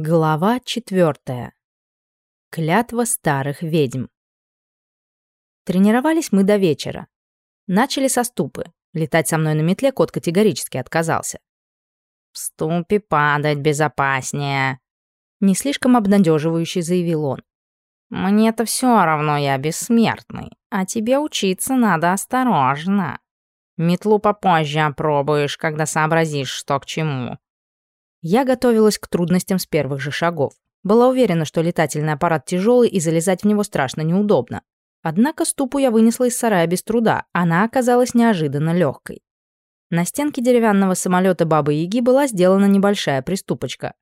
Глава четвертая. Клятва старых ведьм. Тренировались мы до вечера. Начали со ступы. Летать со мной на метле кот категорически отказался. «В ступе падать безопаснее», — не слишком обнадеживающе заявил он. «Мне-то все равно я бессмертный, а тебе учиться надо осторожно. Метлу попозже опробуешь, когда сообразишь, что к чему». Я готовилась к трудностям с первых же шагов. Была уверена, что летательный аппарат тяжелый и залезать в него страшно неудобно. Однако ступу я вынесла из сарая без труда, она оказалась неожиданно легкой. На стенке деревянного самолета Бабы-Яги была сделана небольшая приступочка.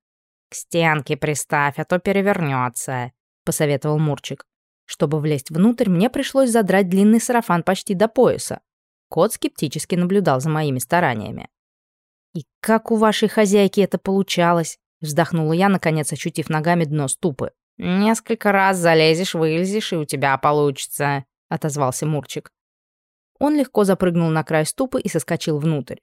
«К стенке приставь, а то перевернется», — посоветовал Мурчик. Чтобы влезть внутрь, мне пришлось задрать длинный сарафан почти до пояса. Кот скептически наблюдал за моими стараниями. «И как у вашей хозяйки это получалось?» Вздохнула я, наконец ощутив ногами дно ступы. «Несколько раз залезешь, вылезешь, и у тебя получится», — отозвался Мурчик. Он легко запрыгнул на край ступы и соскочил внутрь.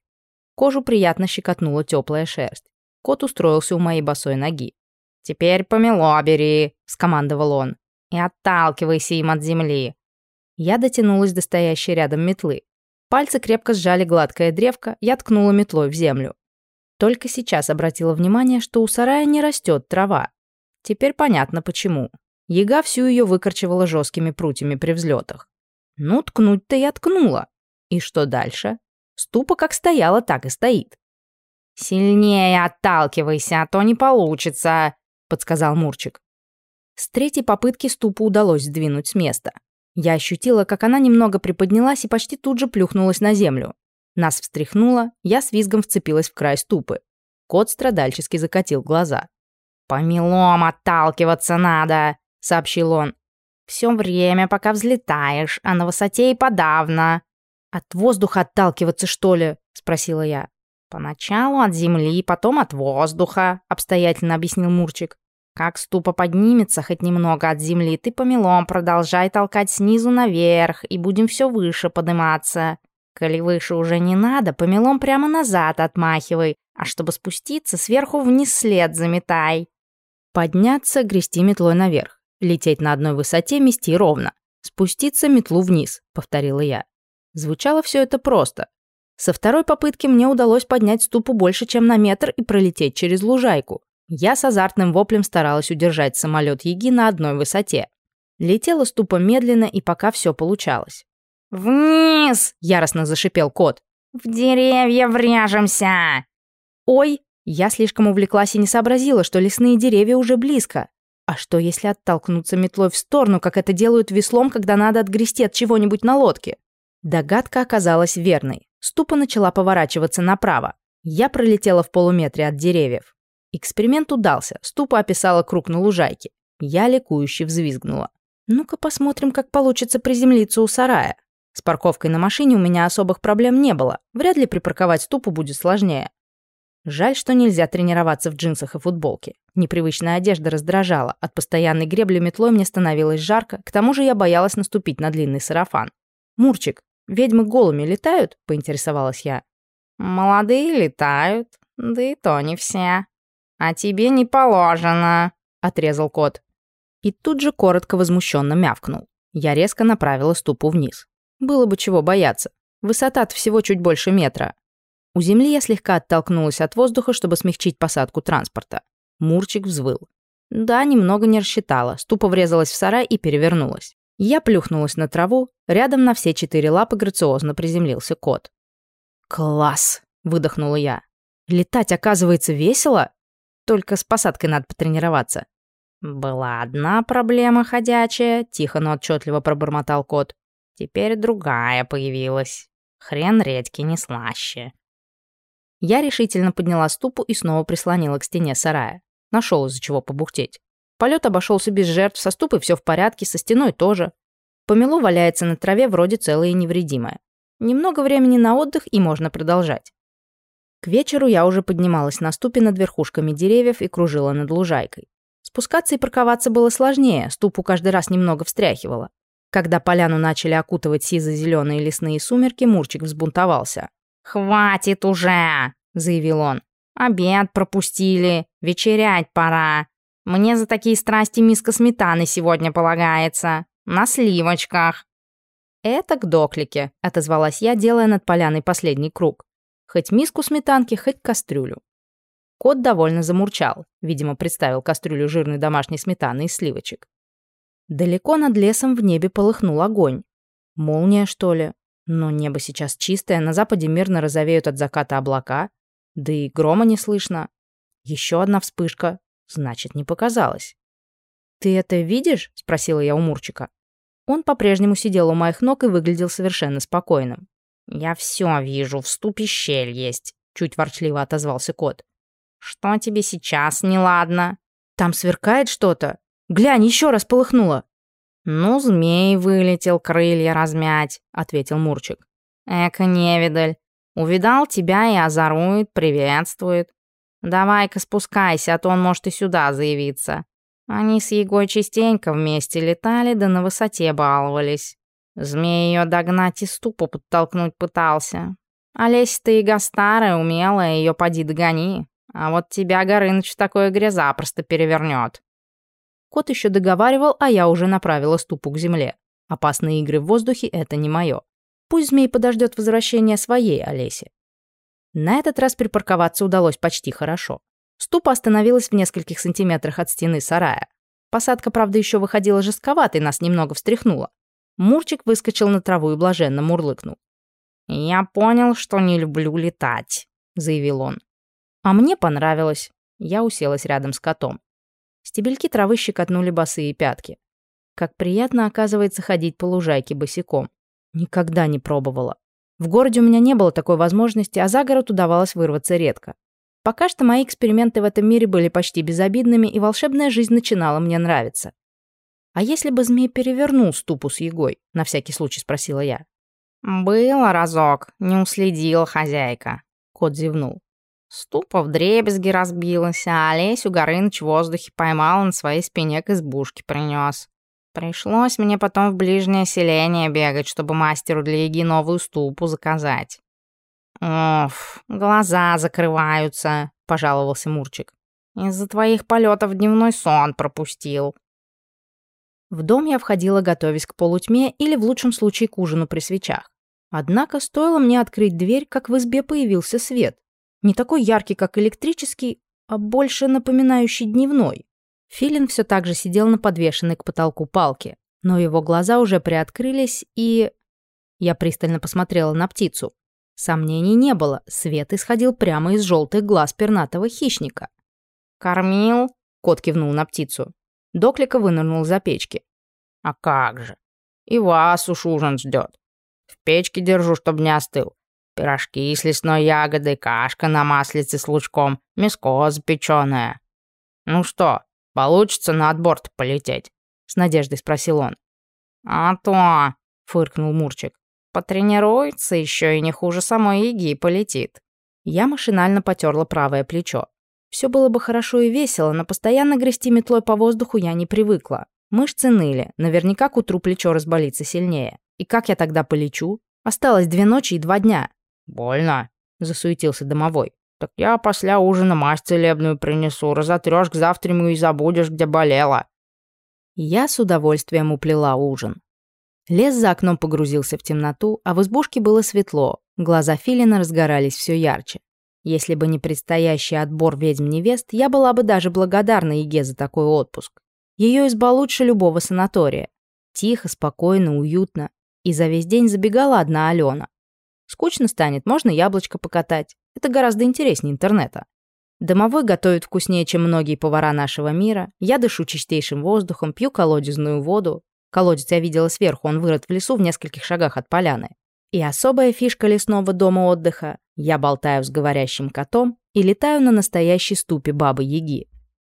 Кожу приятно щекотнула теплая шерсть. Кот устроился у моей босой ноги. «Теперь помело бери», — скомандовал он. «И отталкивайся им от земли». Я дотянулась до стоящей рядом метлы. Пальцы крепко сжали гладкое древко, я ткнула метлой в землю. Только сейчас обратила внимание, что у сарая не растет трава. Теперь понятно почему. Яга всю ее выкорчевала жесткими прутьями при взлетах. Ну, ткнуть-то я ткнула. И что дальше? Ступа как стояла, так и стоит. «Сильнее отталкивайся, а то не получится», — подсказал Мурчик. С третьей попытки ступу удалось сдвинуть с места. Я ощутила, как она немного приподнялась и почти тут же плюхнулась на землю. Нас встряхнуло, я с визгом вцепилась в край ступы. Кот страдальчески закатил глаза. «По мелом отталкиваться надо», — сообщил он. «Все время, пока взлетаешь, а на высоте и подавно». «От воздуха отталкиваться, что ли?» — спросила я. «Поначалу от земли, потом от воздуха», — обстоятельно объяснил Мурчик. Как ступа поднимется хоть немного от земли, ты помелом продолжай толкать снизу наверх, и будем все выше подниматься. Коли выше уже не надо, помелом прямо назад отмахивай, а чтобы спуститься, сверху вниз след заметай. Подняться, грести метлой наверх. Лететь на одной высоте, мести ровно. Спуститься метлу вниз, повторила я. Звучало все это просто. Со второй попытки мне удалось поднять ступу больше, чем на метр и пролететь через лужайку. Я с азартным воплем старалась удержать самолет Яги на одной высоте. Летела ступа медленно, и пока все получалось. «Вниз!» — яростно зашипел кот. «В деревья вряжемся!» «Ой!» Я слишком увлеклась и не сообразила, что лесные деревья уже близко. А что, если оттолкнуться метлой в сторону, как это делают веслом, когда надо отгрести от чего-нибудь на лодке? Догадка оказалась верной. Ступа начала поворачиваться направо. Я пролетела в полуметре от деревьев. Эксперимент удался, ступа описала круг на лужайке. Я ликующе взвизгнула. Ну-ка посмотрим, как получится приземлиться у сарая. С парковкой на машине у меня особых проблем не было. Вряд ли припарковать ступу будет сложнее. Жаль, что нельзя тренироваться в джинсах и футболке. Непривычная одежда раздражала. От постоянной гребли метлой мне становилось жарко. К тому же я боялась наступить на длинный сарафан. «Мурчик, ведьмы голыми летают?» — поинтересовалась я. «Молодые летают, да и то не все», «А тебе не положено», — отрезал кот. И тут же коротко возмущенно мявкнул. Я резко направила ступу вниз. Было бы чего бояться. высота всего чуть больше метра. У земли я слегка оттолкнулась от воздуха, чтобы смягчить посадку транспорта. Мурчик взвыл. Да, немного не рассчитала. Ступа врезалась в сарай и перевернулась. Я плюхнулась на траву, рядом на все четыре лапы грациозно приземлился кот. «Класс!» — выдохнула я. «Летать, оказывается, весело?» Только с посадкой надо потренироваться». «Была одна проблема ходячая», — тихо, но отчетливо пробормотал кот. «Теперь другая появилась. Хрен редьки не слаще». Я решительно подняла ступу и снова прислонила к стене сарая. Нашел из-за чего побухтеть. Полет обошелся без жертв, со ступой все в порядке, со стеной тоже. Помело валяется на траве вроде целое и невредимое. Немного времени на отдых и можно продолжать. К вечеру я уже поднималась на ступе над верхушками деревьев и кружила над лужайкой. Спускаться и парковаться было сложнее, ступу каждый раз немного встряхивала. Когда поляну начали окутывать сизо-зеленые лесные сумерки, Мурчик взбунтовался. «Хватит уже!» — заявил он. Обед пропустили, вечерять пора. Мне за такие страсти миска сметаны сегодня полагается. На сливочках». «Это к доклике», — отозвалась я, делая над поляной последний круг. Хоть миску сметанки, хоть кастрюлю. Кот довольно замурчал, видимо, представил кастрюлю жирной домашней сметаны из сливочек. Далеко над лесом в небе полыхнул огонь. Молния, что ли? Но небо сейчас чистое, на западе мирно розовеют от заката облака. Да и грома не слышно. Еще одна вспышка. Значит, не показалось. «Ты это видишь?» — спросила я у Мурчика. Он по-прежнему сидел у моих ног и выглядел совершенно спокойным. «Я все вижу, в ступе щель есть», — чуть ворчливо отозвался кот. «Что тебе сейчас неладно?» «Там сверкает что-то. Глянь, еще раз полыхнуло». «Ну, змей вылетел крылья размять», — ответил Мурчик. «Эка невидаль. Увидал тебя и озорует, приветствует. Давай-ка спускайся, а то он может и сюда заявиться. Они с Егой частенько вместе летали, да на высоте баловались. Змей ее догнать и ступу подтолкнуть пытался. Олесь-то Яга старая, умелая, ее поди догони. А вот тебя Горыныч в такое гре запросто перевернет. Кот еще договаривал, а я уже направила ступу к земле. Опасные игры в воздухе — это не мое. Пусть змей подождет возвращения своей Олеси. На этот раз припарковаться удалось почти хорошо. Ступа остановилась в нескольких сантиметрах от стены сарая. Посадка, правда, еще выходила жестковатой, нас немного встряхнула. Мурчик выскочил на траву и блаженно мурлыкнул. «Я понял, что не люблю летать», — заявил он. А мне понравилось. Я уселась рядом с котом. Стебельки травы щекотнули босые пятки. Как приятно, оказывается, ходить по лужайке босиком. Никогда не пробовала. В городе у меня не было такой возможности, а за город удавалось вырваться редко. Пока что мои эксперименты в этом мире были почти безобидными, и волшебная жизнь начинала мне нравиться. «А если бы змей перевернул ступу с егой?» — на всякий случай спросила я. «Было разок, не уследила хозяйка», — кот зевнул. Ступа в дребезги разбилась, а Олесю Горыныч в воздухе поймал на своей спине к избушке принес. Пришлось мне потом в ближнее селение бегать, чтобы мастеру для еги новую ступу заказать. «Оф, глаза закрываются», — пожаловался Мурчик. «Из-за твоих полетов дневной сон пропустил». В дом я входила, готовясь к полутьме или, в лучшем случае, к ужину при свечах. Однако стоило мне открыть дверь, как в избе появился свет. Не такой яркий, как электрический, а больше напоминающий дневной. Филин все так же сидел на подвешенной к потолку палке, но его глаза уже приоткрылись, и... Я пристально посмотрела на птицу. Сомнений не было, свет исходил прямо из желтых глаз пернатого хищника. «Кормил?» — кот кивнул на птицу. Доклика вынырнул за печки. «А как же? И вас уж ужин ждет. В печке держу, чтоб не остыл. Пирожки с лесной ягодой, кашка на маслице с лучком, мяско запеченное. Ну что, получится на отбор полететь?» С надеждой спросил он. «А то!» — фыркнул Мурчик. «Потренируется еще и не хуже самой Иги полетит». Я машинально потерла правое плечо. Все было бы хорошо и весело, но постоянно грести метлой по воздуху я не привыкла. Мышцы ныли, наверняка к утру плечо разболится сильнее. И как я тогда полечу? Осталось две ночи и два дня. «Больно», — засуетился домовой. «Так я после ужина мазь целебную принесу, разотрешь к завтраму и забудешь, где болела». Я с удовольствием уплела ужин. Лес за окном погрузился в темноту, а в избушке было светло, глаза Филина разгорались все ярче. Если бы не предстоящий отбор ведьм-невест, я была бы даже благодарна Еге за такой отпуск. Ее изба лучше любого санатория. Тихо, спокойно, уютно. И за весь день забегала одна Алена. Скучно станет, можно яблочко покатать. Это гораздо интереснее интернета. Домовой готовит вкуснее, чем многие повара нашего мира. Я дышу чистейшим воздухом, пью колодезную воду. Колодец я видела сверху, он вырод в лесу в нескольких шагах от поляны. И особая фишка лесного дома отдыха – я болтаю с говорящим котом и летаю на настоящей ступе бабы-яги.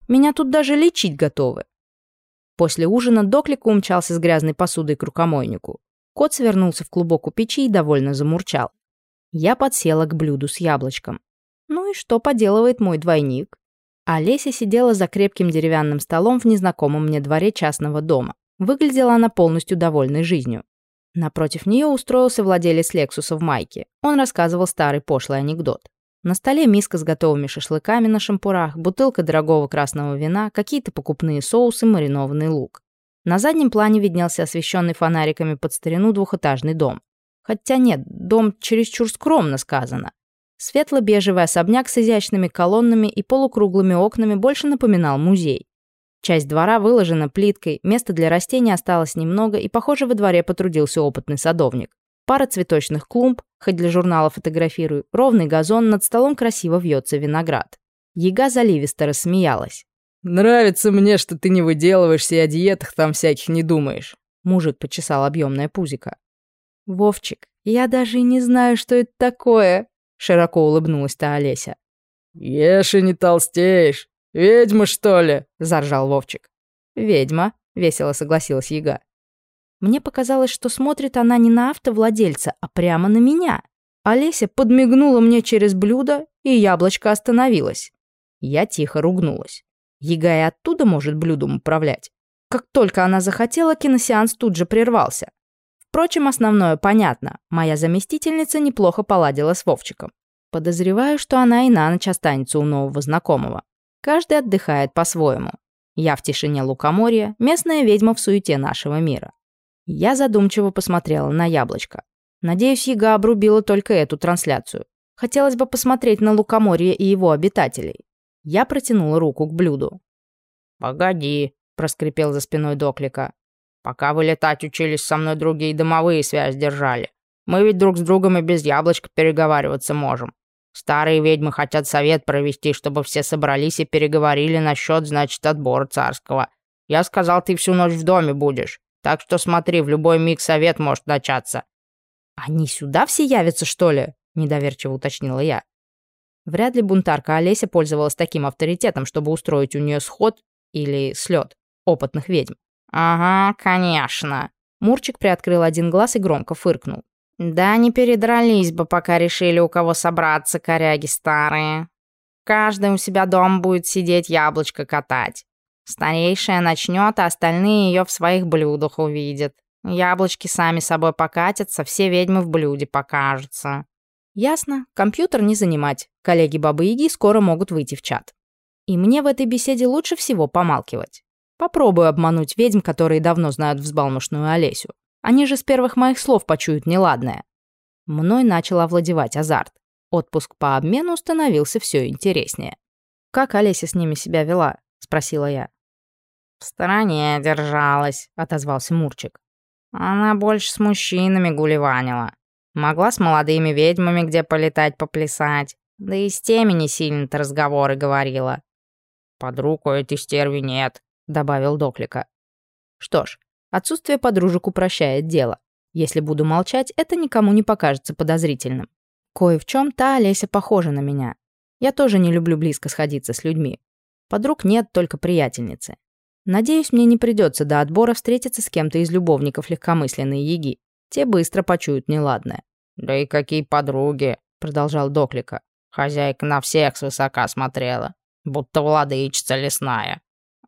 Меня тут даже лечить готовы. После ужина Доклик умчался с грязной посудой к рукомойнику. Кот свернулся в клубок у печи и довольно замурчал. Я подсела к блюду с яблочком. Ну и что поделывает мой двойник? Олеся сидела за крепким деревянным столом в незнакомом мне дворе частного дома. Выглядела она полностью довольной жизнью. Напротив нее устроился владелец Лексуса в майке. Он рассказывал старый пошлый анекдот. На столе миска с готовыми шашлыками на шампурах, бутылка дорогого красного вина, какие-то покупные соусы, маринованный лук. На заднем плане виднелся освещенный фонариками под старину двухэтажный дом. Хотя нет, дом чересчур скромно сказано. Светло-бежевый особняк с изящными колоннами и полукруглыми окнами больше напоминал музей. Часть двора выложена плиткой, места для растений осталось немного, и, похоже, во дворе потрудился опытный садовник. Пара цветочных клумб, хоть для журнала фотографирую, ровный газон, над столом красиво вьется виноград. Яга заливисто рассмеялась. «Нравится мне, что ты не выделываешься и о диетах там всяких не думаешь». Мужик почесал объемное пузико. «Вовчик, я даже и не знаю, что это такое», — широко улыбнулась-то Олеся. «Ешь и не толстеешь. Ведьма, что ли?» — заржал Вовчик. «Ведьма», — весело согласилась Яга. Мне показалось, что смотрит она не на автовладельца, а прямо на меня. Олеся подмигнула мне через блюдо, и яблочко остановилось. Я тихо ругнулась. Яга и оттуда может блюдом управлять. Как только она захотела, киносеанс тут же прервался. Впрочем, основное понятно. Моя заместительница неплохо поладила с Вовчиком. Подозреваю, что она и на ночь останется у нового знакомого. Каждый отдыхает по-своему. Я в тишине лукоморья, местная ведьма в суете нашего мира. Я задумчиво посмотрела на яблочко. Надеюсь, Яга обрубила только эту трансляцию. Хотелось бы посмотреть на лукоморье и его обитателей. Я протянула руку к блюду. «Погоди», — проскрипел за спиной Доклика. Пока вы летать учились, со мной другие домовые связь держали. Мы ведь друг с другом и без яблочка переговариваться можем. Старые ведьмы хотят совет провести, чтобы все собрались и переговорили насчет, значит, отбора царского. Я сказал, ты всю ночь в доме будешь. Так что смотри, в любой миг совет может начаться». «Они сюда все явятся, что ли?» – недоверчиво уточнила я. Вряд ли бунтарка Олеся пользовалась таким авторитетом, чтобы устроить у нее сход или слет опытных ведьм. «Ага, конечно». Мурчик приоткрыл один глаз и громко фыркнул. «Да не передрались бы, пока решили, у кого собраться, коряги старые. Каждый у себя дом будет сидеть яблочко катать. Старейшая начнет, а остальные ее в своих блюдах увидят. Яблочки сами собой покатятся, все ведьмы в блюде покажутся». «Ясно. Компьютер не занимать. Коллеги Бабы-Яги скоро могут выйти в чат. И мне в этой беседе лучше всего помалкивать. Попробую обмануть ведьм, которые давно знают взбалмошную Олесю. Они же с первых моих слов почуют неладное. Мной начал овладевать азарт. Отпуск по обмену становился все интереснее. «Как Олеся с ними себя вела?» — спросила я. «В стороне держалась», — отозвался Мурчик. «Она больше с мужчинами гулеванила. Могла с молодыми ведьмами где полетать, поплясать. Да и с теми не сильно-то разговоры говорила. Подруг у этой стерви нет. — добавил Доклика. «Что ж, отсутствие подружек упрощает дело. Если буду молчать, это никому не покажется подозрительным. Кое в чем та Олеся похожа на меня. Я тоже не люблю близко сходиться с людьми. Подруг нет, только приятельницы. Надеюсь, мне не придется до отбора встретиться с кем-то из любовников легкомысленной Яги. Те быстро почуют неладное. «Да и какие подруги!» — продолжал Доклика. «Хозяйка на всех свысока смотрела, будто владычица лесная.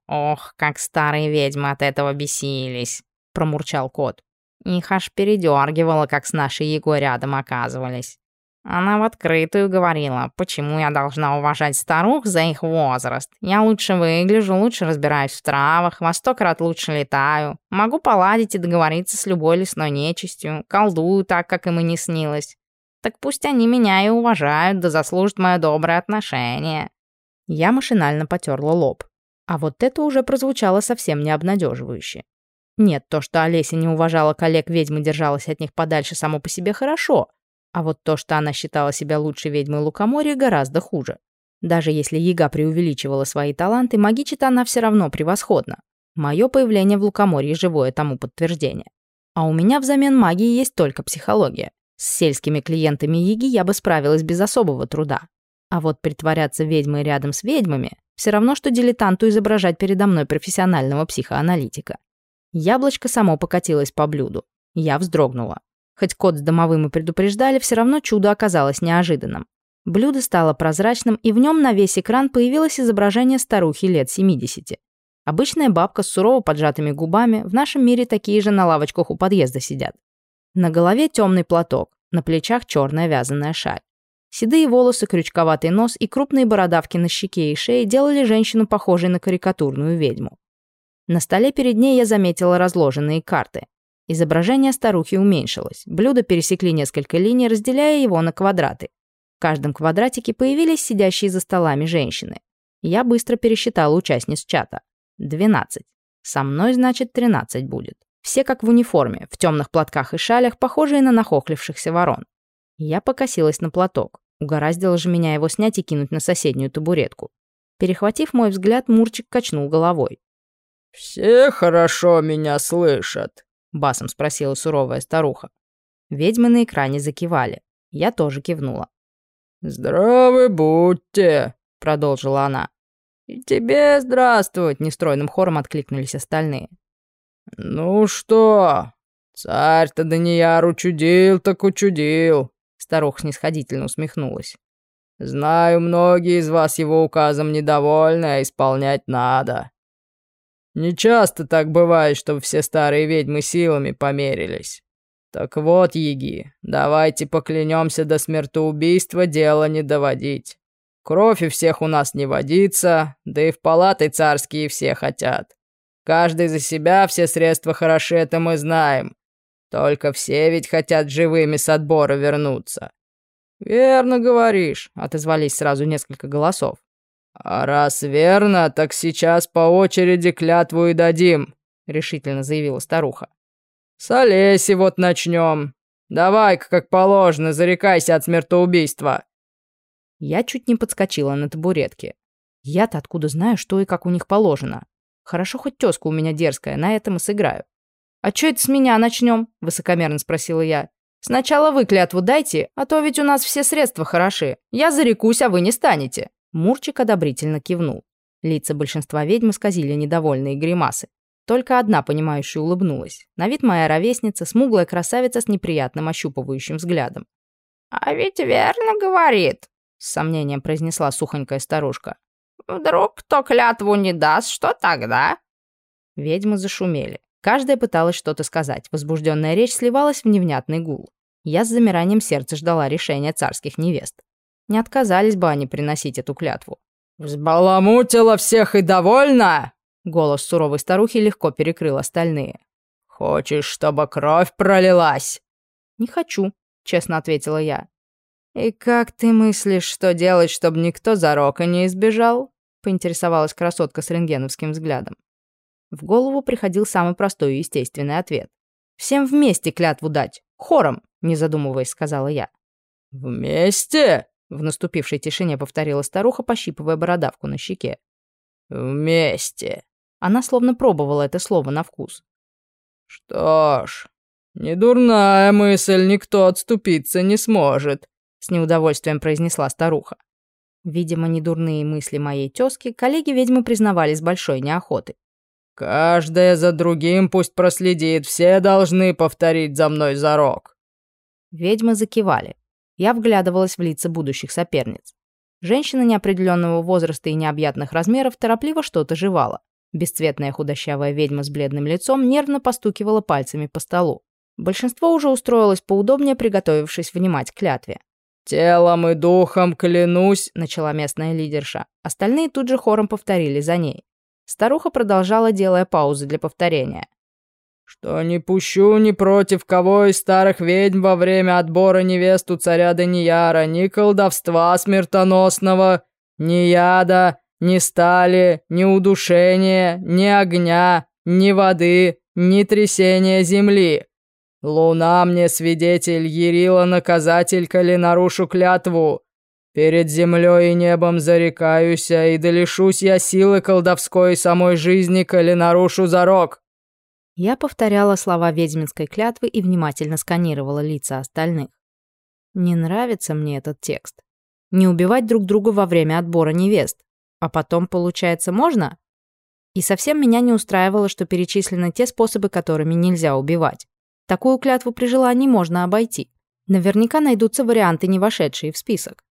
«Ох, как старые ведьмы от этого бесились», — промурчал кот. Их аж передергивало, как с нашей Егой рядом оказывались. Она в открытую говорила, почему я должна уважать старух за их возраст. Я лучше выгляжу, лучше разбираюсь в травах, во сто крат лучше летаю. Могу поладить и договориться с любой лесной нечистью, колдую так, как им и не снилось. Так пусть они меня и уважают, да заслужат мое доброе отношение. Я машинально потерла лоб. А вот это уже прозвучало совсем не обнадеживающе. Нет, то, что Олеся не уважала коллег ведьмы, держалась от них подальше, само по себе хорошо. А вот то, что она считала себя лучшей ведьмой Лукоморья, гораздо хуже. Даже если Яга преувеличивала свои таланты, магичит она все равно превосходно. Мое появление в Лукоморье – живое тому подтверждение. А у меня взамен магии есть только психология. С сельскими клиентами Яги я бы справилась без особого труда. А вот притворяться ведьмой рядом с ведьмами все равно, что дилетанту изображать передо мной профессионального психоаналитика. Яблочко само покатилось по блюду. Я вздрогнула. Хоть кот с домовым и предупреждали, все равно чудо оказалось неожиданным. Блюдо стало прозрачным, и в нем на весь экран появилось изображение старухи лет 70. Обычная бабка с сурово поджатыми губами, в нашем мире такие же на лавочках у подъезда сидят. На голове темный платок, на плечах черная вязаная шаль. Седые волосы, крючковатый нос и крупные бородавки на щеке и шее делали женщину похожей на карикатурную ведьму. На столе перед ней я заметила разложенные карты. Изображение старухи уменьшилось, блюда пересекли несколько линий, разделяя его на квадраты. В каждом квадратике появились сидящие за столами женщины. Я быстро пересчитала участниц чата. 12. Со мной, значит, 13 будет. Все как в униформе, в темных платках и шалях, похожие на нахохлившихся ворон. Я покосилась на платок. Угораздило же меня его снять и кинуть на соседнюю табуретку. Перехватив мой взгляд, Мурчик качнул головой. «Все хорошо меня слышат?» — басом спросила суровая старуха. Ведьмы на экране закивали. Я тоже кивнула. «Здравы будьте!» — продолжила она. «И тебе здравствовать!» — нестройным хором откликнулись остальные. «Ну что, царь-то Данияр учудил так учудил!» Старуха снисходительно усмехнулась. «Знаю, многие из вас его указом недовольны, а исполнять надо. Не часто так бывает, чтобы все старые ведьмы силами померились. Так вот, еги, давайте поклянемся до смертоубийства дело не доводить. Кровь у всех у нас не водится, да и в палаты царские все хотят. Каждый за себя, все средства хороши, это мы знаем. Только все ведь хотят живыми с отбора вернуться. «Верно говоришь», — отозвались сразу несколько голосов. «А раз верно, так сейчас по очереди клятву и дадим», — решительно заявила старуха. «С Олеси вот начнем. Давай-ка, как положено, зарекайся от смертоубийства». Я чуть не подскочила на табуретке. Я-то откуда знаю, что и как у них положено. Хорошо, хоть тезка у меня дерзкая, на этом и сыграю. «А чё это с меня начнем? высокомерно спросила я. «Сначала вы клятву дайте, а то ведь у нас все средства хороши. Я зарекусь, а вы не станете». Мурчик одобрительно кивнул. Лица большинства ведьм исказили недовольные гримасы. Только одна понимающая улыбнулась. На вид моя ровесница, смуглая красавица с неприятным ощупывающим взглядом. «А ведь верно говорит», — с сомнением произнесла сухонькая старушка. «Вдруг кто клятву не даст, что тогда?» Ведьмы зашумели. Каждая пыталась что-то сказать. Возбужденная речь сливалась в невнятный гул. Я с замиранием сердца ждала решения царских невест. Не отказались бы они приносить эту клятву. «Взбаламутила всех и довольна?» Голос суровой старухи легко перекрыл остальные. «Хочешь, чтобы кровь пролилась?» «Не хочу», — честно ответила я. «И как ты мыслишь, что делать, чтобы никто зарока не избежал?» — поинтересовалась красотка с рентгеновским взглядом. В голову приходил самый простой и естественный ответ. «Всем вместе клятву дать, хором», — не задумываясь, сказала я. «Вместе?» В наступившей тишине повторила старуха, пощипывая бородавку на щеке. «Вместе». Она словно пробовала это слово на вкус. «Что ж, недурная мысль, никто отступиться не сможет», с неудовольствием произнесла старуха. Видимо, недурные мысли моей тёзки коллеги-ведьмы признавали с большой неохотой. «Каждая за другим пусть проследит, все должны повторить за мной зарок». Ведьмы закивали. Я вглядывалась в лица будущих соперниц. Женщина неопределенного возраста и необъятных размеров торопливо что-то жевала. Бесцветная худощавая ведьма с бледным лицом нервно постукивала пальцами по столу. Большинство уже устроилось поудобнее, приготовившись внимать клятве. «Телом и духом клянусь», — начала местная лидерша. Остальные тут же хором повторили за ней. Старуха продолжала, делая паузы для повторения что не пущу ни против кого из старых ведьм во время отбора невесту царя Данияра ни колдовства смертоносного, ни яда, ни стали, ни удушения, ни огня, ни воды, ни трясения земли. Луна мне свидетель, Ярила наказатель, коли нарушу клятву. Перед землей и небом зарекаюся, и долишусь я силы колдовской самой жизни, коли нарушу зарок. Я повторяла слова ведьминской клятвы и внимательно сканировала лица остальных. Не нравится мне этот текст. Не убивать друг друга во время отбора невест. А потом, получается, можно? И совсем меня не устраивало, что перечислены те способы, которыми нельзя убивать. Такую клятву при желании можно обойти. Наверняка найдутся варианты, не вошедшие в список.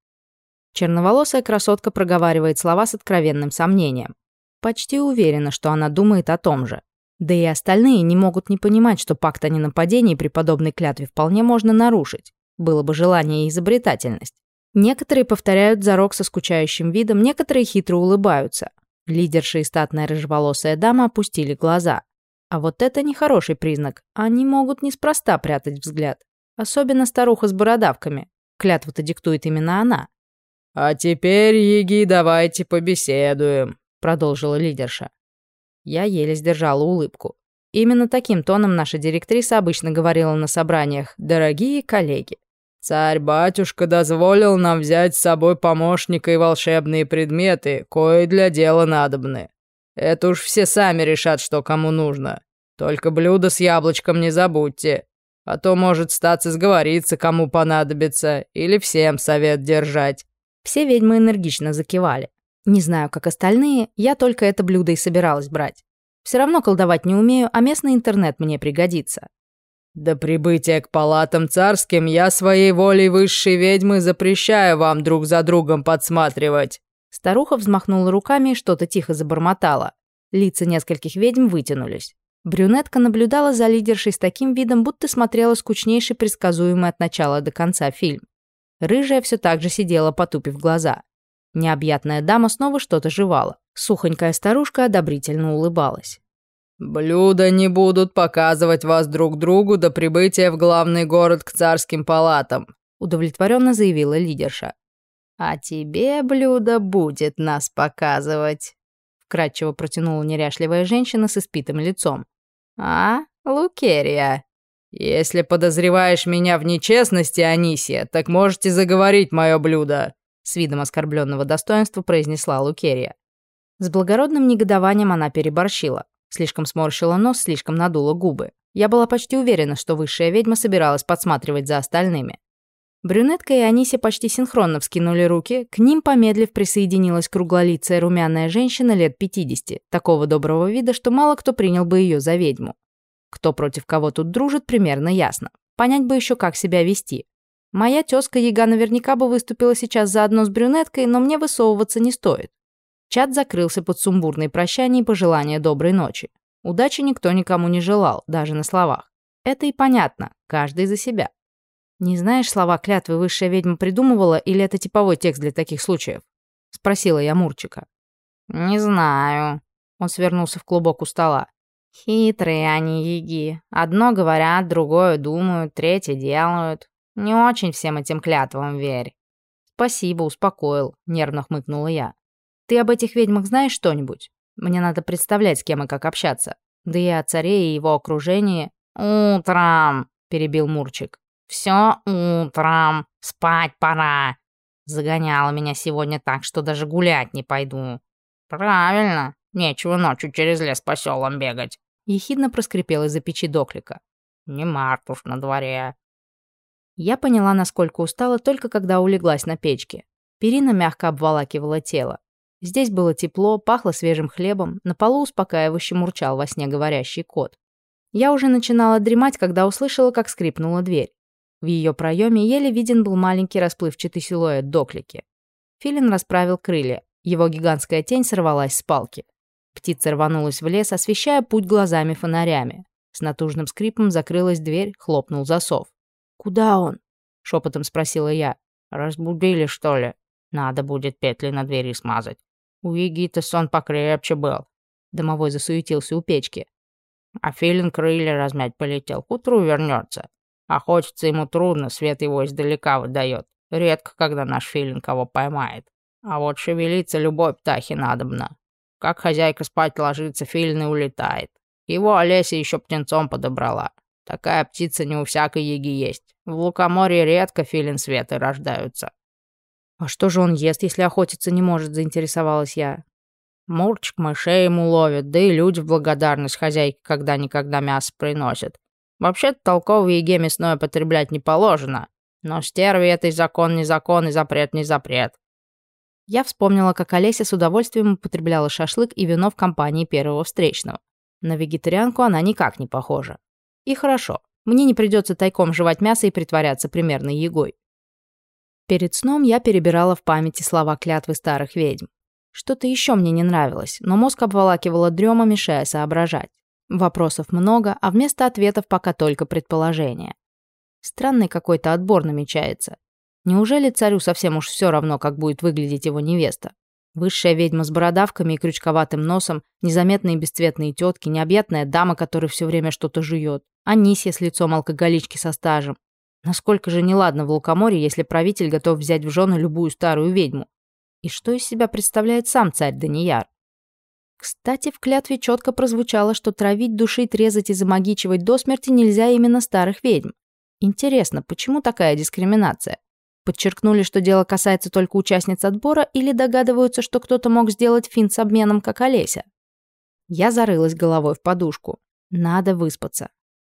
Черноволосая красотка проговаривает слова с откровенным сомнением. Почти уверена, что она думает о том же. Да и остальные не могут не понимать, что пакт о ненападении при подобной клятве вполне можно нарушить. Было бы желание и изобретательность. Некоторые повторяют зарок со скучающим видом, некоторые хитро улыбаются. Лидерша и статная рыжеволосая дама опустили глаза. А вот это нехороший признак. Они могут неспроста прятать взгляд. Особенно старуха с бородавками. Клятву-то диктует именно она. «А теперь, Еги, давайте побеседуем», — продолжила лидерша. Я еле сдержала улыбку. Именно таким тоном наша директриса обычно говорила на собраниях «Дорогие коллеги». «Царь-батюшка дозволил нам взять с собой помощника и волшебные предметы, кое для дела надобны. Это уж все сами решат, что кому нужно. Только блюдо с яблочком не забудьте, а то может статься сговориться, кому понадобится, или всем совет держать». Все ведьмы энергично закивали. Не знаю, как остальные, я только это блюдо и собиралась брать. Все равно колдовать не умею, а местный интернет мне пригодится. До прибытия к палатам царским я своей волей высшей ведьмы запрещаю вам друг за другом подсматривать. Старуха взмахнула руками и что-то тихо забормотала. Лица нескольких ведьм вытянулись. Брюнетка наблюдала за лидершей с таким видом, будто смотрела скучнейший предсказуемый от начала до конца фильм. Рыжая все так же сидела, потупив глаза. Необъятная дама снова что-то жевала. Сухонькая старушка одобрительно улыбалась. «Блюда не будут показывать вас друг другу до прибытия в главный город к царским палатам», удовлетворенно заявила лидерша. «А тебе блюдо будет нас показывать», вкрадчиво протянула неряшливая женщина с испитым лицом. «А, Лукерия?» «Если подозреваешь меня в нечестности, Анисия, так можете заговорить мое блюдо», с видом оскорбленного достоинства произнесла Лукерия. С благородным негодованием она переборщила. Слишком сморщила нос, слишком надула губы. Я была почти уверена, что высшая ведьма собиралась подсматривать за остальными. Брюнетка и Аниси почти синхронно вскинули руки, к ним, помедлив, присоединилась круглолицая румяная женщина лет 50, такого доброго вида, что мало кто принял бы ее за ведьму. Кто против кого тут дружит, примерно ясно. Понять бы еще, как себя вести. Моя тезка Яга наверняка бы выступила сейчас заодно с брюнеткой, но мне высовываться не стоит. Чат закрылся под сумбурные прощания и пожелания доброй ночи. Удачи никто никому не желал, даже на словах. Это и понятно, каждый за себя. «Не знаешь, слова клятвы высшая ведьма придумывала, или это типовой текст для таких случаев?» — спросила я Мурчика. «Не знаю». Он свернулся в клубок у стола. «Хитрые они, еги. Одно говорят, другое думают, третье делают. Не очень всем этим клятвам верь». «Спасибо, успокоил», — нервно хмыкнула я. Ты об этих ведьмах знаешь что-нибудь? Мне надо представлять, с кем и как общаться. Да и о царе и его окружении. Утром, перебил Мурчик. Все утром. Спать пора. Загоняла меня сегодня так, что даже гулять не пойду. Правильно. Нечего ночью через лес по селам бегать. Ехидно проскрипел из-за печи доклика. Не март уж на дворе. Я поняла, насколько устала, только когда улеглась на печке. Перина мягко обволакивала тело. Здесь было тепло, пахло свежим хлебом, на полу успокаивающе мурчал во сне говорящий кот. Я уже начинала дремать, когда услышала, как скрипнула дверь. В ее проеме еле виден был маленький расплывчатый силуэт доклики. Филин расправил крылья, его гигантская тень сорвалась с палки. Птица рванулась в лес, освещая путь глазами-фонарями. С натужным скрипом закрылась дверь, хлопнул засов. «Куда он?» — шепотом спросила я. «Разбудили, что ли? Надо будет петли на двери смазать. У Егита сон покрепче был. Домовой засуетился у печки. А Филин крылья размять полетел. К утру вернется. Охотиться ему трудно, свет его издалека выдает. Редко, когда наш Филин кого поймает. А вот шевелиться любой птахе надобно. Как хозяйка спать ложится, Филин и улетает. Его Олеся еще птенцом подобрала. Такая птица не у всякой еги есть. В лукоморье редко филин светы рождаются. «А что же он ест, если охотиться не может?» – заинтересовалась я. Мурчик мышей ему ловит, да и люди в благодарность хозяйке когда-никогда мясо приносят. Вообще-то толковой еге мясное потреблять не положено. Но стерви этой закон не закон и запрет не запрет. Я вспомнила, как Олеся с удовольствием употребляла шашлык и вино в компании первого встречного. На вегетарианку она никак не похожа. И хорошо, мне не придется тайком жевать мясо и притворяться примерной егой. Перед сном я перебирала в памяти слова клятвы старых ведьм. Что-то еще мне не нравилось, но мозг обволакивала дрема, мешая соображать. Вопросов много, а вместо ответов пока только предположения. Странный какой-то отбор намечается. Неужели царю совсем уж все равно, как будет выглядеть его невеста? Высшая ведьма с бородавками и крючковатым носом, незаметные бесцветные тетки, необъятная дама, которая все время что-то жует, Анисья с лицом алкоголички со стажем. Насколько же неладно в Лукоморье, если правитель готов взять в жены любую старую ведьму? И что из себя представляет сам царь Данияр? Кстати, в клятве четко прозвучало, что травить, душить, резать и замагичивать до смерти нельзя именно старых ведьм. Интересно, почему такая дискриминация? Подчеркнули, что дело касается только участниц отбора или догадываются, что кто-то мог сделать финт с обменом, как Олеся? Я зарылась головой в подушку. Надо выспаться.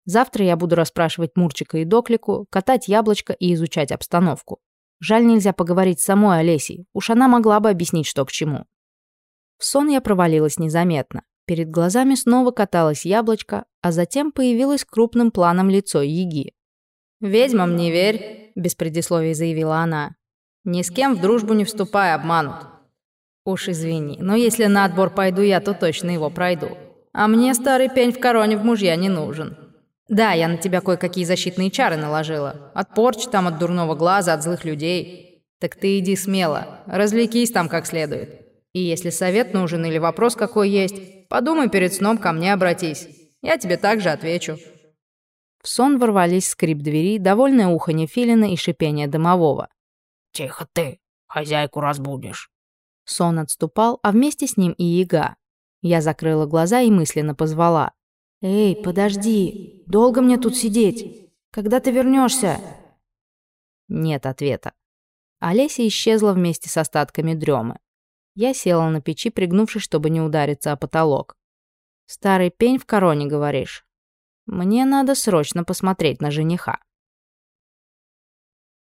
Завтра я буду расспрашивать Мурчика и Доклику, катать яблочко и изучать обстановку. Жаль, нельзя поговорить с самой Олесей. Уж она могла бы объяснить, что к чему. В сон я провалилась незаметно. Перед глазами снова каталось яблочко, а затем появилось крупным планом лицо Яги. «Ведьмам не верь», — без предисловий заявила она. «Ни с кем в дружбу не вступай, обманут». «Уж извини, но если на отбор пойду я, то точно его пройду. А мне старый пень в короне в мужья не нужен. Да, я на тебя кое-какие защитные чары наложила. От порчи там, от дурного глаза, от злых людей. Так ты иди смело, развлекись там как следует. И если совет нужен или вопрос какой есть, подумай перед сном ко мне обратись. Я тебе также отвечу». В сон ворвались скрип двери, довольное уханье филина и шипение домового. «Тихо ты, хозяйку разбудишь». Сон отступал, а вместе с ним и яга. Я закрыла глаза и мысленно позвала. «Эй, подожди, долго мне тут сидеть? Когда ты вернешься? Нет ответа. Олеся исчезла вместе с остатками дремы. Я села на печи, пригнувшись, чтобы не удариться о потолок. «Старый пень в короне, говоришь?» Мне надо срочно посмотреть на жениха.